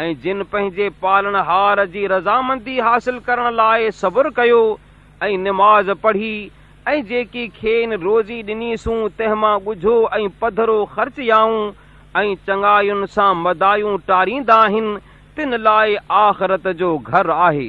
۽ جن پنهنجي پالنهار جي رضامندي حاصل ڪرڻ لاءِ صبر ڪيو ۽ نماز پڙهي ۽ جيڪي کين روزي ڏنيسون تنهن مان ڳجهو ۽ پڌرو خرچيائون ۽ چڱاين سان مدايون ٽاريندا آهن تن لاءِ آخرت جو گهر آهي.